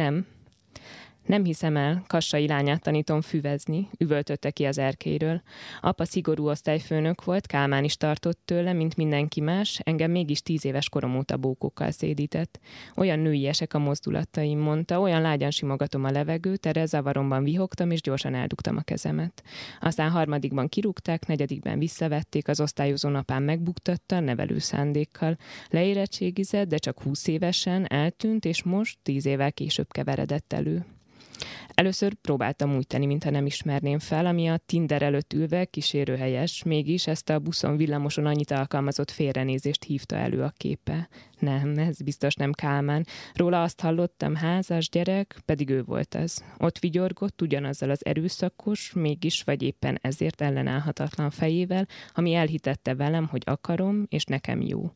Nem, nem hiszem el, kassai lányát tanítom füvezni, üvöltötte ki az erkéről. Apa szigorú osztályfőnök volt, Kálmán is tartott tőle, mint mindenki más, engem mégis tíz éves korom óta bókokkal szédített. Olyan nőiesek a mozdulataim, mondta, olyan lágyan simogatom a levegőt, erre zavaromban vihogtam, és gyorsan eldugtam a kezemet. Aztán harmadikban kirúgták, negyedikben visszavették, az osztályozó napán megbuktatta, nevelő szándékkal. Leérettségizett, de csak húsz évesen eltűnt, és most tíz évvel később keveredett elő. Először próbáltam úgy tenni, mintha nem ismerném fel, ami a Tinder előtt ülve kísérőhelyes, mégis ezt a buszon villamoson annyit alkalmazott félrenézést hívta elő a képe. Nem, ez biztos nem Kálmán. Róla azt hallottam, házas gyerek, pedig ő volt ez. Ott vigyorgott ugyanazzal az erőszakos, mégis vagy éppen ezért ellenállhatatlan fejével, ami elhitette velem, hogy akarom, és nekem jó.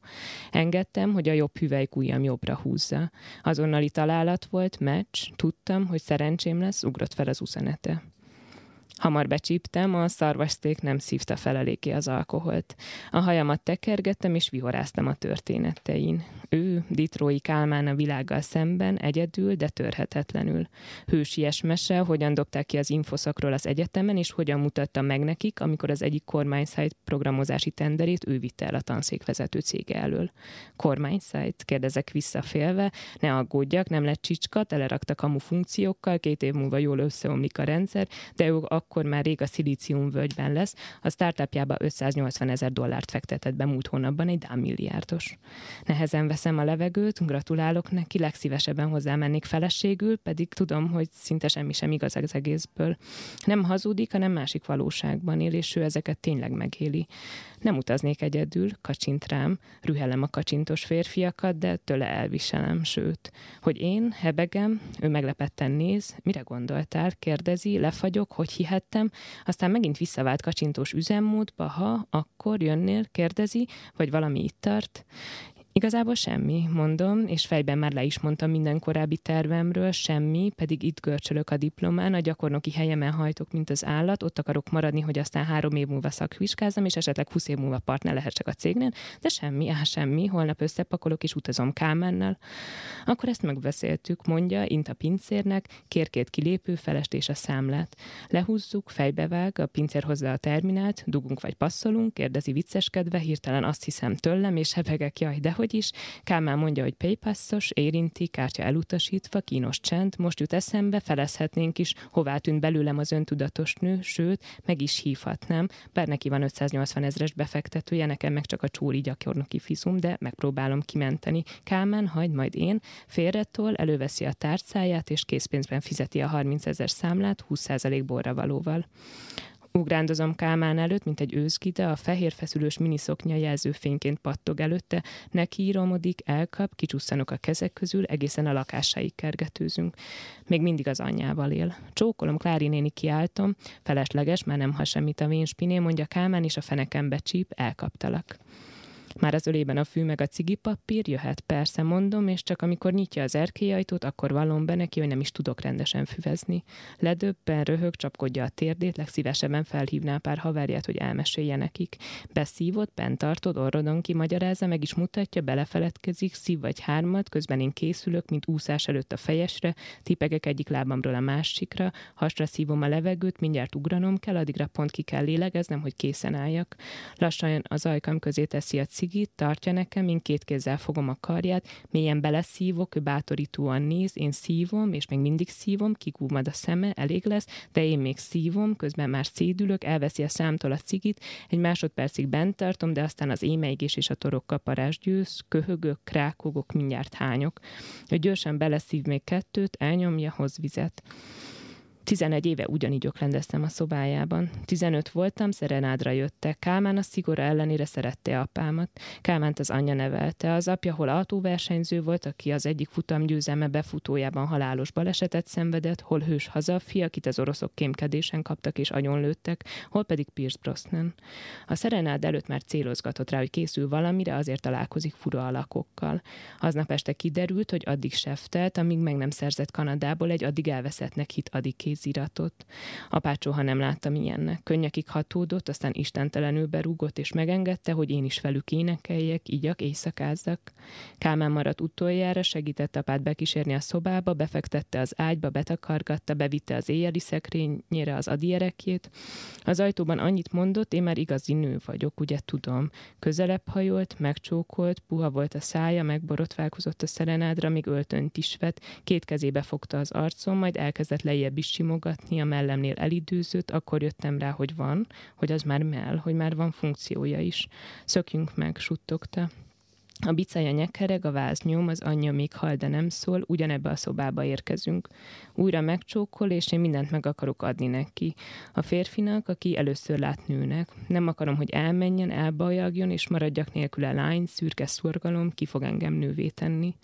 Engedtem, hogy a jobb hüvelykújjam jobbra húzza. Azonnali találat volt, meccs, tudtam, hogy szerencsém lesz, ugrott fel az uszenete. Hamar becsíptem, a szarvaszték nem szívta fel eléggé az alkoholt. A hajamat tekergettem, és vihoráztam a történetein. Ő, Ditrói Kálmán a világgal szemben, egyedül, de törhetetlenül. Hősies mese, hogyan dobták ki az infoszakról az egyetemen, és hogyan mutatta meg nekik, amikor az egyik kormányszájt programozási tenderét ő vitte el a tanszékvezető cége elől. Kormányszájt? kérdezek visszafélve, ne aggódjak, nem lett csicska, telerakta kamu funkciókkal, két év múlva jól összeomlik a rendszer, de ő akkor már rég a szilícium völgyben lesz, a startupjába 580 ezer dollárt fektetett be múlt hónapban egy Dán milliárdos. Nehezen veszem a levegőt, gratulálok neki, legszívesebben hozzámennék feleségül, pedig tudom, hogy szinte semmi sem igaz az egészből. Nem hazudik, hanem másik valóságban él, és ő ezeket tényleg megéli. Nem utaznék egyedül, kacsint rám, rühelem a kacsintos férfiakat, de tőle elviselem, sőt, hogy én, hebegem, ő meglepetten néz, mire gondoltál, kérdezi, lefagyok, hogy hihettem, aztán megint visszavált kacsintós üzemmódba, ha, akkor jönnél, kérdezi, vagy valami itt tart. Igazából semmi, mondom, és fejben már le is mondtam minden korábbi tervemről, semmi, pedig itt görcsölök a diplomán, a gyakornoki helyemen hajtok, mint az állat, ott akarok maradni, hogy aztán három év múlva szakvizsgázzam, és esetleg 20 év múlva partner lehessek a cégnél, de semmi, á, semmi, holnap összepakolok és utazom Kámennel. Akkor ezt megbeszéltük, mondja, int a pincérnek, kér két kilépő, felest és a számlát. Lehúzzuk, fejbevág, a pincér hozza a terminált, dugunk vagy passzolunk, kérdezi vicceskedve, hirtelen azt hiszem tőlem, és hebegek, jaj, de hogy is. Kálmán mondja, hogy paypassos, érinti, kártya elutasítva, kínos csend, most jut eszembe, felezhetnénk is, hová tűnt belőlem az öntudatos nő, sőt, meg is hívhatnám, bár neki van 580 ezres befektetője, nekem meg csak a csóri gyakornoki fizum, de megpróbálom kimenteni. Kálmán, hagyd majd én, félretol, előveszi a tárcáját, és készpénzben fizeti a 30 ezer számlát 20% borra valóval. Ugrándozom Kálmán előtt, mint egy őzgide, a fehér feszülős miniszoknya jelzőfényként pattog előtte, neki íromodik, elkap, kicsusszanok a kezek közül, egészen a lakásáig kergetőzünk. Még mindig az anyjával él. Csókolom, Klári néni kiáltom, felesleges, már nem ha semmit a vénspiné, mondja Kálmán, és a fenekembe csíp, elkaptalak. Már az ölében a fű meg a cigipapír, jöhet persze, mondom, és csak amikor nyitja az erkélyajtót, akkor vallom be neki, hogy nem is tudok rendesen füvezni. Ledöbben, röhög, csapkodja a térdét, legszívesebben felhívná pár haverját, hogy elmesélje nekik. Beszívott, bent tartod, orrodon ki, magyarázza, meg is mutatja, belefeledkezik, szív vagy hármat, közben én készülök, mint úszás előtt a fejesre, tipegek egyik lábamról a másikra, hasra szívom a levegőt, mindjárt ugranom kell, addigra pont ki kell lélegeznem, hogy készen álljak. Lassan az ajkam közé teszi a cigit, tartja nekem, én két kézzel fogom a karját, mélyen beleszívok, ő bátorítóan néz, én szívom, és még mindig szívom, kikúmad a szeme, elég lesz, de én még szívom, közben már szédülök, elveszi a számtól a cigit, egy másodpercig bent tartom, de aztán az émeigés és a torok kaparás győz, köhögök, krákogok, mindjárt hányok. Ő gyorsan beleszív még kettőt, elnyomja, hoz vizet. 11 éve ugyanígy öklendeztem a szobájában. 15 voltam, szerenádra jöttek. Kálmán a szigora ellenére szerette apámat. Kálmánt az anyja nevelte. Az apja hol autóversenyző volt, aki az egyik futamgyőzelme befutójában halálos balesetet szenvedett, hol hős hazafi, akit az oroszok kémkedésen kaptak és agyonlőttek, hol pedig Pierce Brosnan. A szerenád előtt már célozgatott rá, hogy készül valamire, azért találkozik fura alakokkal. Aznap este kiderült, hogy addig seftelt, amíg meg nem szerzett Kanadából egy addig elveszettnek hit adik kéziratot. Apácsó, ha nem láttam ilyennek. Könnyekig hatódott, aztán istentelenül berúgott, és megengedte, hogy én is velük énekeljek, igyak, éjszakázzak. Kálmán maradt utoljára, segített apát bekísérni a szobába, befektette az ágyba, betakargatta, bevitte az éjjeli szekrényére az adierekjét. Az ajtóban annyit mondott, én már igazi nő vagyok, ugye tudom. Közelebb hajolt, megcsókolt, puha volt a szája, megborotválkozott a szerenádra, még öltönt is vett, két kezébe fogta az arcom, majd elkezdett lejjebb is simogatni, a mellemnél elidőzött, akkor jöttem rá, hogy van, hogy az már mell, hogy már van funkciója is. Szökjünk meg, suttogta. A bicája nyekereg, a váz nyom, az anyja még hal, de nem szól, ugyanebbe a szobába érkezünk. Újra megcsókol, és én mindent meg akarok adni neki. A férfinak, aki először lát nőnek. Nem akarom, hogy elmenjen, elbajagjon, és maradjak nélküle lány, szürke szorgalom, ki fog engem nővé tenni.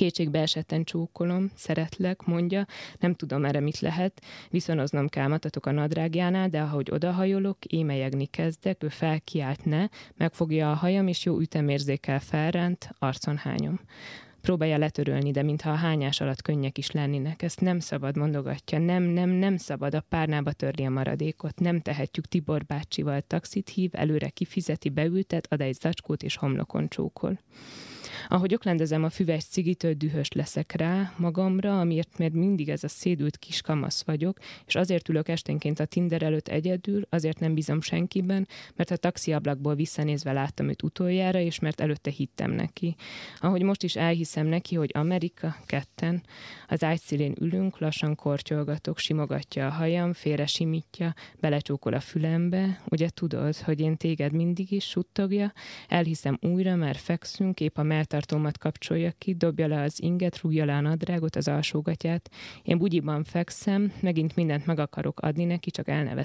Kétségbe esetten csókolom, szeretlek, mondja, nem tudom erre mit lehet, viszonoznom kell matatok a nadrágjánál, de ahogy odahajolok, émelyegni kezdek, ő felkiált ne, megfogja a hajam, és jó ütemérzékkel felránt, arcon hányom. Próbálja letörölni, de mintha a hányás alatt könnyek is lennének. Ezt nem szabad, mondogatja. Nem, nem, nem szabad, a párnába törni a maradékot. Nem tehetjük, Tibor bácsival taxit hív, előre kifizeti, beültet, ad egy zacskót és homlokon csókol. Ahogy oklendezem a füves cigitől, dühös leszek rá magamra, amiért mert mindig ez a szédült kis kamasz vagyok, és azért ülök esténként a Tinder előtt egyedül, azért nem bízom senkiben, mert a taxiablakból visszanézve láttam őt utoljára, és mert előtte hittem neki. Ahogy most is elhiszem neki, hogy Amerika, ketten, az ágyszélén ülünk, lassan kortyolgatok, simogatja a hajam, félre simítja, belecsókol a fülembe, ugye tudod, hogy én téged mindig is suttogja, elhiszem újra, mert fekszünk, épp a melltartómat kapcsolja ki, dobja le az inget, rúgja le a nadrágot, az alsógatját. Én bugyiban fekszem, megint mindent meg akarok adni neki, csak el.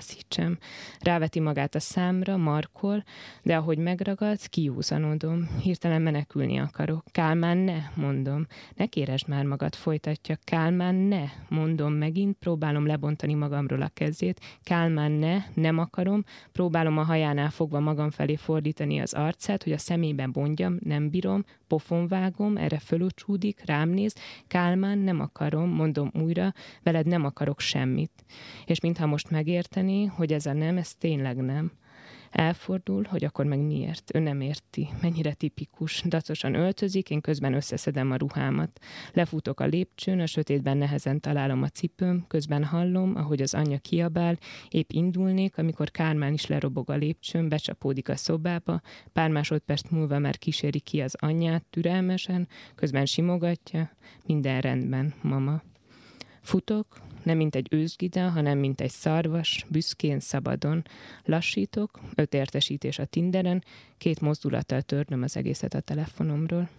Ráveti magát a számra, markol, de ahogy megragad, kiúzanodom. Hirtelen menekülni akarok. Kálmán ne, mondom. Ne kéresd már magad, folytatja. Kálmán ne, mondom megint, próbálom lebontani magamról a kezét. Kálmán ne, nem akarom, próbálom a hajánál fogva magam felé fordítani az arcát, hogy a szemében mondjam, nem bírom, pofonvágom, erre fölocsúdik, rám néz, Kálmán, nem akarom, mondom újra, veled nem akarok semmit. És mintha most megérteni, hogy ez a nem, ez tényleg nem. Elfordul, hogy akkor meg miért. Ő nem érti. Mennyire tipikus. Dacosan öltözik, én közben összeszedem a ruhámat. Lefutok a lépcsőn, a sötétben nehezen találom a cipőm, közben hallom, ahogy az anyja kiabál, épp indulnék, amikor Kármán is lerobog a lépcsőn, becsapódik a szobába, pár másodperc múlva már kíséri ki az anyját türelmesen, közben simogatja, minden rendben, mama. Futok, nem mint egy őzgida, hanem mint egy szarvas, büszkén, szabadon. Lassítok, öt értesítés a Tinderen, két mozdulattal törnöm az egészet a telefonomról.